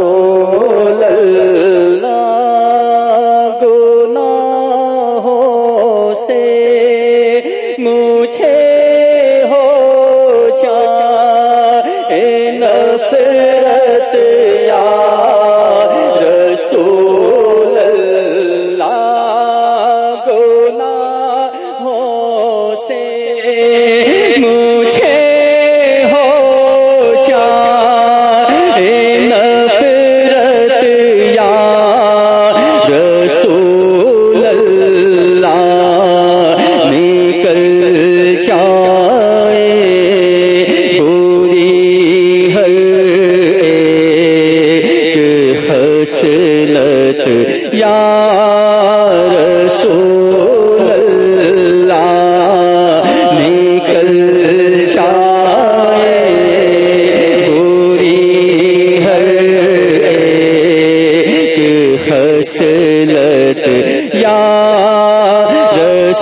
رسول اللہ گناہوں سے مجھے ہو اے نفس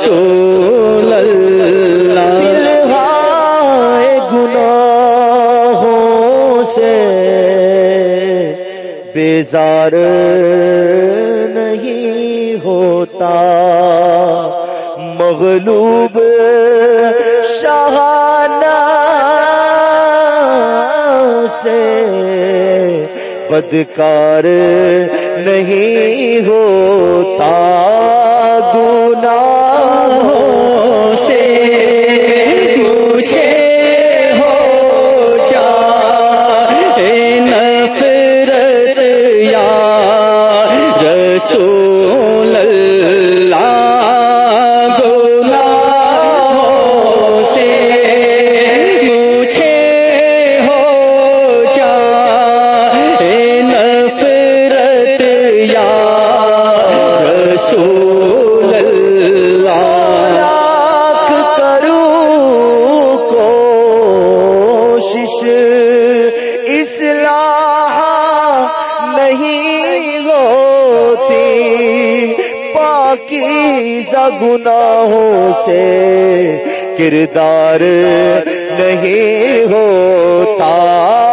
رسول اللہ۔ گناہوں سے بیزار نہیں ہوتا۔ مغلوب شہانہ سے بدکار نہیں ہوتا گناہوں سے مجھے سو رسول اللہ۔ لاکھ کروں کوشش۔ اصلاح نہیں ہوتی۔ پاکی گناہوں سے کردار نہیں ہوتا۔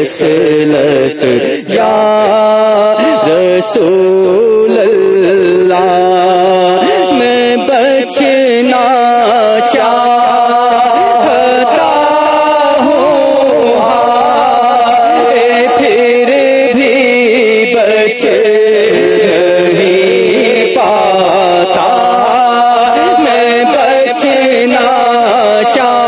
ایک یا رسول اللہ، میں بچنا چاہتا ہوں۔ ہائے پھر بھی بچ پاتا۔ میں بچنا چاہتا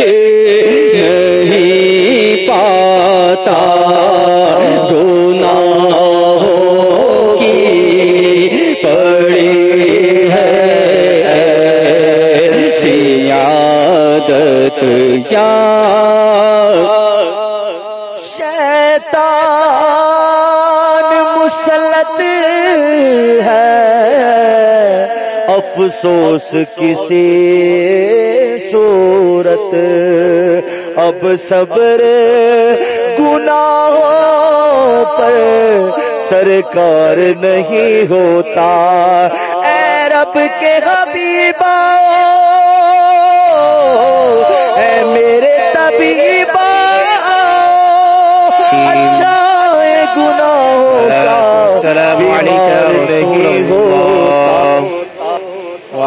نہیں پاتا۔ گناہوں کی پڑی ہے یا شیطان مسلط ہے۔ افسوس کسی صورت۔ اب صبر گناہوں پر سرکار نہیں ہوتا۔ اے رب کے حبیبا اے میرے طبیبا اچھا گناہوں کا۔ سلام نہیں ہوتا